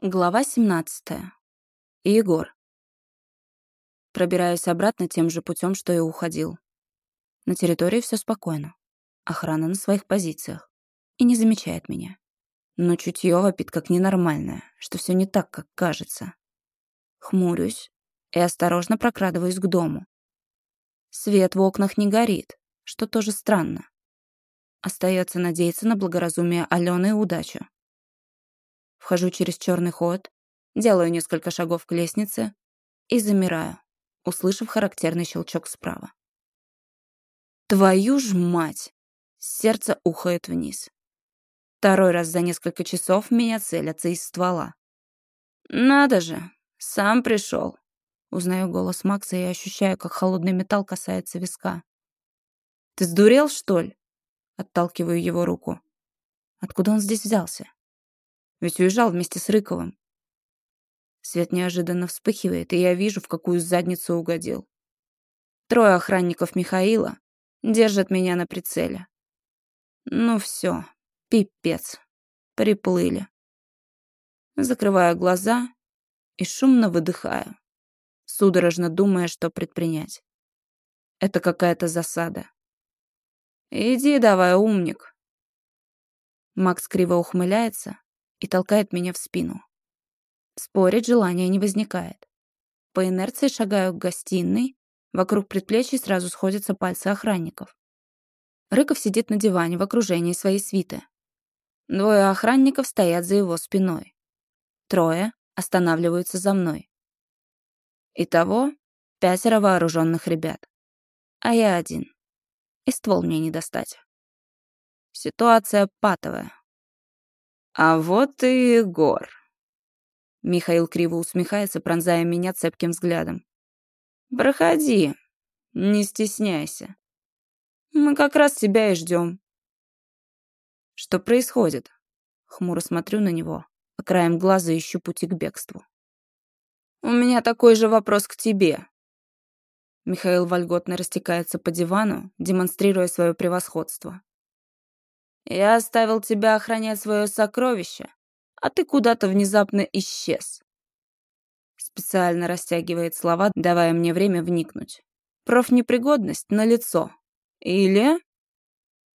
Глава 17. Егор. Пробираюсь обратно тем же путем, что и уходил. На территории все спокойно. Охрана на своих позициях. И не замечает меня. Но чутье вопит как ненормальное, что все не так, как кажется. Хмурюсь и осторожно прокрадываюсь к дому. Свет в окнах не горит, что тоже странно. Остается надеяться на благоразумие Алены и удачу. Вхожу через черный ход, делаю несколько шагов к лестнице и замираю, услышав характерный щелчок справа. Твою ж мать! Сердце ухает вниз. Второй раз за несколько часов меня целятся из ствола. Надо же, сам пришел. Узнаю голос Макса и ощущаю, как холодный металл касается виска. «Ты сдурел, что ли?» Отталкиваю его руку. Откуда он здесь взялся? Ведь уезжал вместе с Рыковым. Свет неожиданно вспыхивает, и я вижу, в какую задницу угодил. Трое охранников Михаила держат меня на прицеле. Ну все, пипец. Приплыли. Закрываю глаза и шумно выдыхаю, судорожно думая, что предпринять. Это какая-то засада. Иди давай, умник. Макс криво ухмыляется, и толкает меня в спину. Спорить желания не возникает. По инерции шагаю к гостиной, вокруг предплечий сразу сходятся пальцы охранников. Рыков сидит на диване в окружении своей свиты. Двое охранников стоят за его спиной. Трое останавливаются за мной. Итого пятеро вооруженных ребят. А я один. И ствол мне не достать. Ситуация патовая. «А вот и Егор». Михаил криво усмехается, пронзая меня цепким взглядом. «Проходи, не стесняйся. Мы как раз тебя и ждем». «Что происходит?» Хмуро смотрю на него, а краем глаза ищу пути к бегству. «У меня такой же вопрос к тебе». Михаил вольготно растекается по дивану, демонстрируя свое превосходство. Я оставил тебя охранять свое сокровище, а ты куда-то внезапно исчез. Специально растягивает слова, давая мне время вникнуть. Профнепригодность на лицо. Или...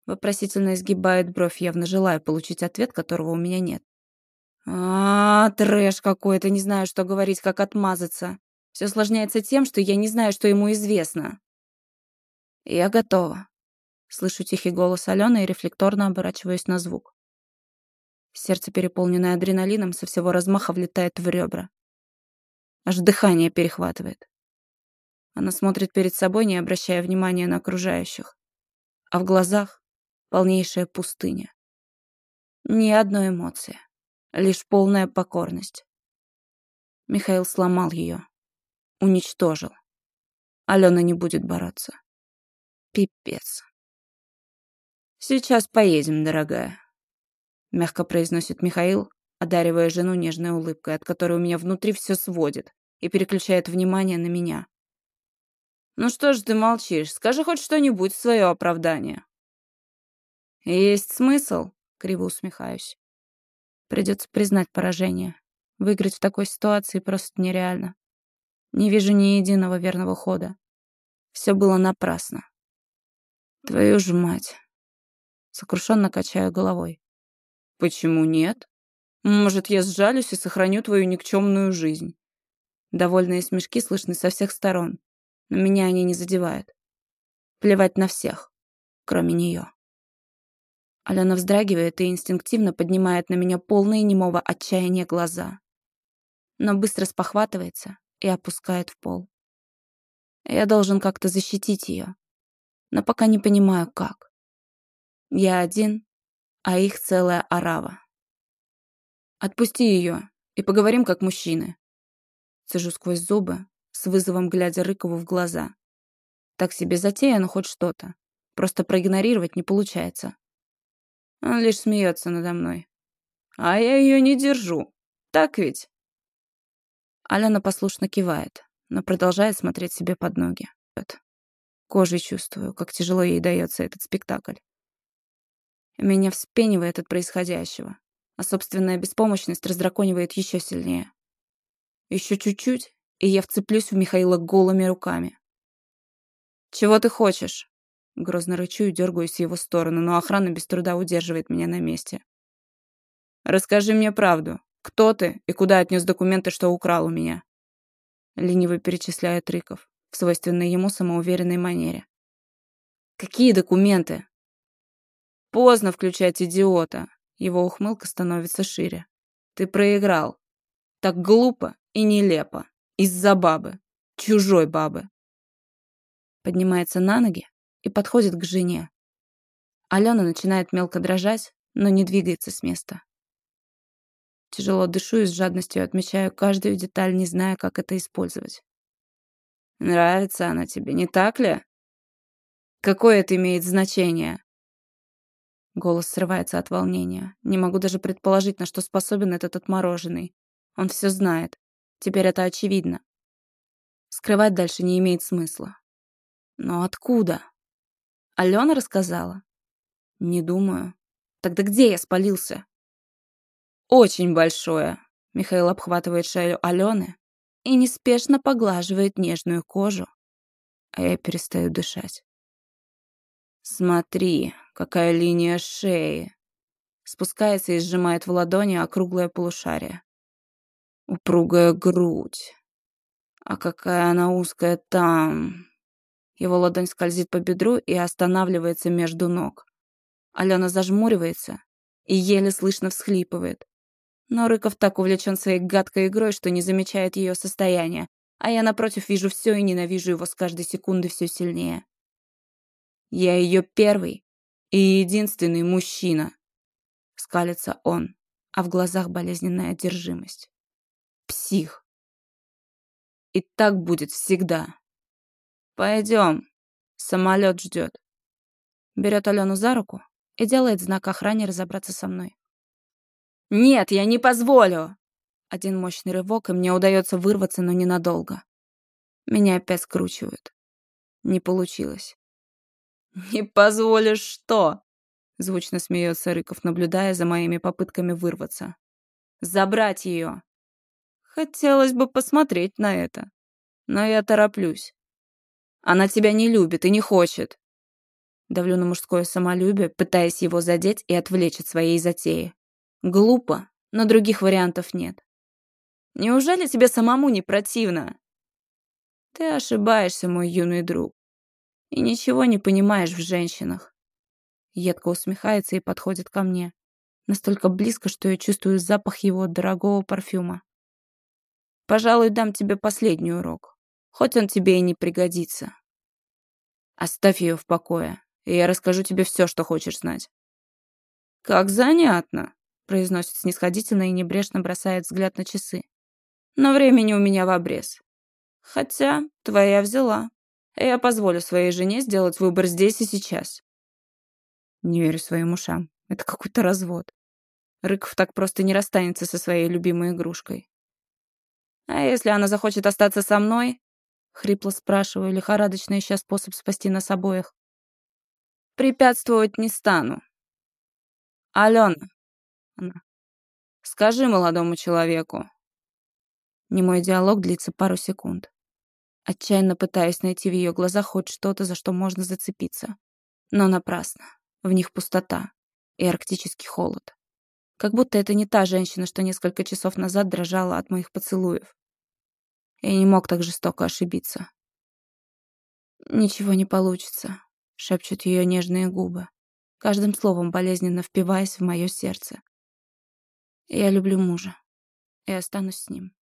Вопросительно изгибает бровь, явно желая получить ответ, которого у меня нет. А, трэш какой-то, не знаю, что говорить, как отмазаться. Все осложняется тем, что я не знаю, что ему известно. Я готова. Слышу тихий голос Алены и рефлекторно оборачиваюсь на звук. Сердце, переполненное адреналином, со всего размаха влетает в ребра. Аж дыхание перехватывает. Она смотрит перед собой, не обращая внимания на окружающих. А в глазах полнейшая пустыня. Ни одной эмоции. Лишь полная покорность. Михаил сломал ее. Уничтожил. Алена не будет бороться. Пипец. «Сейчас поедем, дорогая», — мягко произносит Михаил, одаривая жену нежной улыбкой, от которой у меня внутри все сводит, и переключает внимание на меня. «Ну что ж ты молчишь? Скажи хоть что-нибудь в свое оправдание». «Есть смысл?» — криво усмехаюсь. Придется признать поражение. Выиграть в такой ситуации просто нереально. Не вижу ни единого верного хода. Все было напрасно. Твою ж мать. Сокрушенно качаю головой. Почему нет? Может, я сжалюсь и сохраню твою никчемную жизнь. Довольные смешки слышны со всех сторон, но меня они не задевают. Плевать на всех, кроме нее. Алена вздрагивает и инстинктивно поднимает на меня полные немого отчаяния глаза. Но быстро спохватывается и опускает в пол. Я должен как-то защитить ее, но пока не понимаю, как. Я один, а их целая орава. Отпусти ее и поговорим как мужчины. Сижу сквозь зубы, с вызовом глядя Рыкову в глаза. Так себе затея, но хоть что-то. Просто проигнорировать не получается. Он лишь смеется надо мной. А я ее не держу. Так ведь? Алена послушно кивает, но продолжает смотреть себе под ноги. Кожей чувствую, как тяжело ей дается этот спектакль. Меня вспенивает от происходящего. а собственная беспомощность раздраконивает еще сильнее. Еще чуть-чуть, и я вцеплюсь в Михаила голыми руками. «Чего ты хочешь?» Грозно рычу и дергаюсь в его сторону, но охрана без труда удерживает меня на месте. «Расскажи мне правду. Кто ты и куда отнес документы, что украл у меня?» Лениво перечисляет Рыков в свойственной ему самоуверенной манере. «Какие документы?» «Поздно включать идиота!» Его ухмылка становится шире. «Ты проиграл. Так глупо и нелепо. Из-за бабы. Чужой бабы». Поднимается на ноги и подходит к жене. Алена начинает мелко дрожать, но не двигается с места. Тяжело дышу и с жадностью отмечаю каждую деталь, не зная, как это использовать. Нравится она тебе, не так ли? Какое это имеет значение? Голос срывается от волнения. Не могу даже предположить, на что способен этот отмороженный. Он все знает. Теперь это очевидно. Скрывать дальше не имеет смысла. Но откуда? Алена рассказала? Не думаю. Тогда где я спалился? Очень большое. Михаил обхватывает шею Алены и неспешно поглаживает нежную кожу, а я перестаю дышать. Смотри, какая линия шеи. Спускается и сжимает в ладони округлое полушарие. Упругая грудь. А какая она узкая там. Его ладонь скользит по бедру и останавливается между ног. Алена зажмуривается и еле слышно всхлипывает. Но Рыков так увлечен своей гадкой игрой, что не замечает ее состояние, а я, напротив, вижу все и ненавижу его с каждой секунды все сильнее. Я ее первый и единственный мужчина. Скалится он, а в глазах болезненная одержимость. Псих. И так будет всегда. Пойдем, самолет ждет. Берет Алену за руку и делает знак охране разобраться со мной. «Нет, я не позволю!» Один мощный рывок, и мне удается вырваться, но ненадолго. Меня опять скручивают. Не получилось. «Не позволишь что?» Звучно смеется Рыков, наблюдая за моими попытками вырваться. «Забрать ее!» Хотелось бы посмотреть на это. Но я тороплюсь. Она тебя не любит и не хочет. Давлю на мужское самолюбие, пытаясь его задеть и отвлечь от своей затеи. Глупо, но других вариантов нет. Неужели тебе самому не противно? Ты ошибаешься, мой юный друг. И ничего не понимаешь в женщинах. Едко усмехается и подходит ко мне. Настолько близко, что я чувствую запах его дорогого парфюма. Пожалуй, дам тебе последний урок. Хоть он тебе и не пригодится. Оставь ее в покое, и я расскажу тебе все, что хочешь знать. Как занятно произносит снисходительно и небрежно бросает взгляд на часы. Но времени у меня в обрез. Хотя твоя взяла. Я позволю своей жене сделать выбор здесь и сейчас. Не верю своим ушам. Это какой-то развод. Рыков так просто не расстанется со своей любимой игрушкой. А если она захочет остаться со мной? Хрипло спрашиваю, лихорадочно ища способ спасти нас обоих. Препятствовать не стану. Алена, она. «Скажи молодому человеку». Немой диалог длится пару секунд. Отчаянно пытаюсь найти в ее глазах хоть что-то, за что можно зацепиться. Но напрасно. В них пустота и арктический холод. Как будто это не та женщина, что несколько часов назад дрожала от моих поцелуев. Я не мог так жестоко ошибиться. «Ничего не получится», — шепчут ее нежные губы, каждым словом болезненно впиваясь в мое сердце. Я люблю мужа и останусь с ним.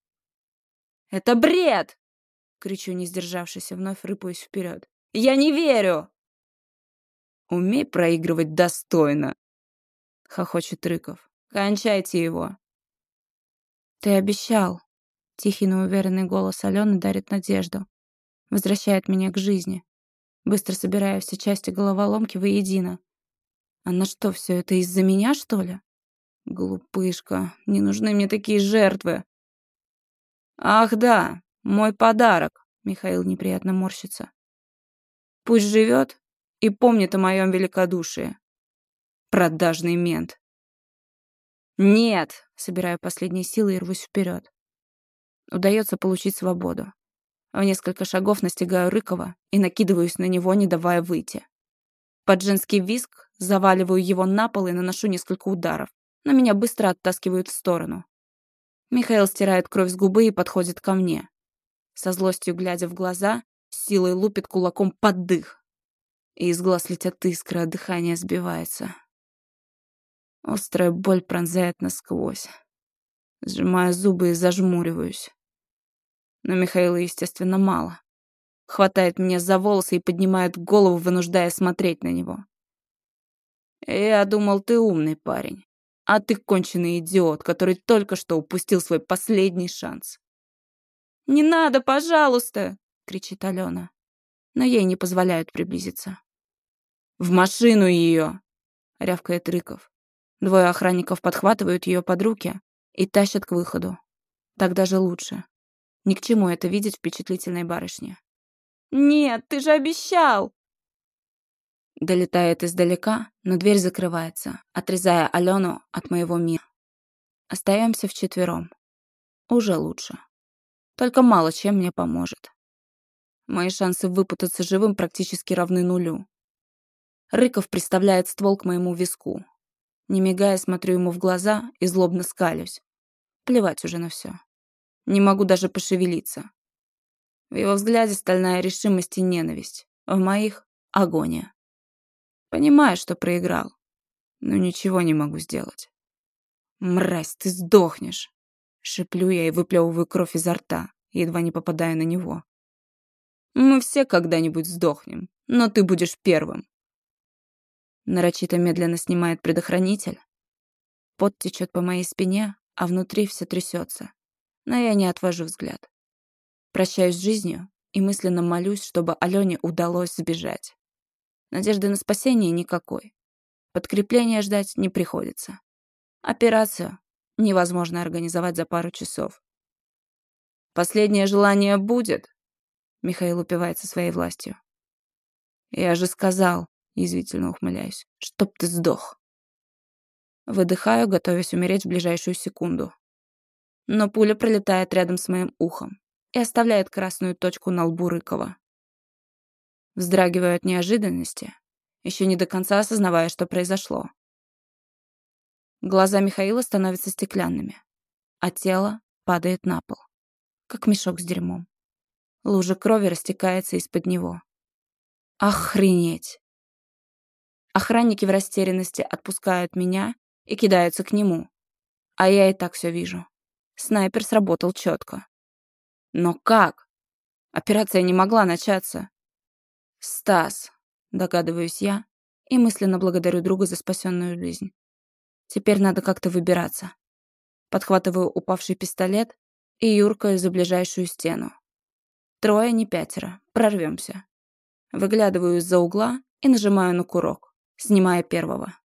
«Это бред!» — кричу, не сдержавшись, и вновь рыпаюсь вперед. «Я не верю!» «Умей проигрывать достойно!» — хохочет Рыков. «Кончайте его!» «Ты обещал!» — тихий, но уверенный голос Алены дарит надежду. Возвращает меня к жизни, быстро собирая все части головоломки воедино. Она что, все это из-за меня, что ли? Глупышка, не нужны мне такие жертвы. Ах да, мой подарок, Михаил неприятно морщится. Пусть живет и помнит о моем великодушии. Продажный мент. «Нет!» — собираю последние силы и рвусь вперед. Удается получить свободу. В несколько шагов настигаю Рыкова и накидываюсь на него, не давая выйти. Под женский виск заваливаю его на пол и наношу несколько ударов, но меня быстро оттаскивают в сторону. Михаил стирает кровь с губы и подходит ко мне. Со злостью глядя в глаза, силой лупит кулаком под дых. И из глаз летят искры, а дыхание сбивается. Острая боль пронзает насквозь. Сжимаю зубы и зажмуриваюсь. Но Михаила, естественно, мало. Хватает меня за волосы и поднимает голову, вынуждая смотреть на него. «Я думал, ты умный парень, а ты конченый идиот, который только что упустил свой последний шанс». «Не надо, пожалуйста!» — кричит Алена. Но ей не позволяют приблизиться. «В машину ее!» — рявкает Рыков. Двое охранников подхватывают ее под руки и тащат к выходу. Так даже лучше. Ни к чему это видеть впечатлительной барышне. «Нет, ты же обещал!» Долетает издалека, но дверь закрывается, отрезая Алену от моего мира. Остаемся вчетвером. Уже лучше. Только мало чем мне поможет. Мои шансы выпутаться живым практически равны нулю. Рыков приставляет ствол к моему виску. Не мигая, смотрю ему в глаза и злобно скалюсь. Плевать уже на все. Не могу даже пошевелиться. В его взгляде стальная решимость и ненависть. В моих — агония. Понимаю, что проиграл, но ничего не могу сделать. «Мразь, ты сдохнешь!» Шиплю я и выплевываю кровь изо рта, едва не попадая на него. «Мы все когда-нибудь сдохнем, но ты будешь первым». Нарочито медленно снимает предохранитель. Пот течет по моей спине, а внутри все трясется но я не отвожу взгляд. Прощаюсь с жизнью и мысленно молюсь, чтобы Алене удалось сбежать. Надежды на спасение никакой. Подкрепления ждать не приходится. Операцию невозможно организовать за пару часов. «Последнее желание будет?» Михаил упивается своей властью. «Я же сказал», — язвительно ухмыляюсь, — «чтоб ты сдох». Выдыхаю, готовясь умереть в ближайшую секунду но пуля пролетает рядом с моим ухом и оставляет красную точку на лбу Рыкова. Вздрагиваю от неожиданности, еще не до конца осознавая, что произошло. Глаза Михаила становятся стеклянными, а тело падает на пол, как мешок с дерьмом. Лужа крови растекается из-под него. Охренеть! Охранники в растерянности отпускают меня и кидаются к нему, а я и так все вижу. Снайпер сработал четко. Но как? Операция не могла начаться. Стас, догадываюсь я, и мысленно благодарю друга за спасенную жизнь. Теперь надо как-то выбираться. Подхватываю упавший пистолет и юркаю за ближайшую стену. Трое, не пятеро. Прорвемся. Выглядываю из-за угла и нажимаю на курок, снимая первого.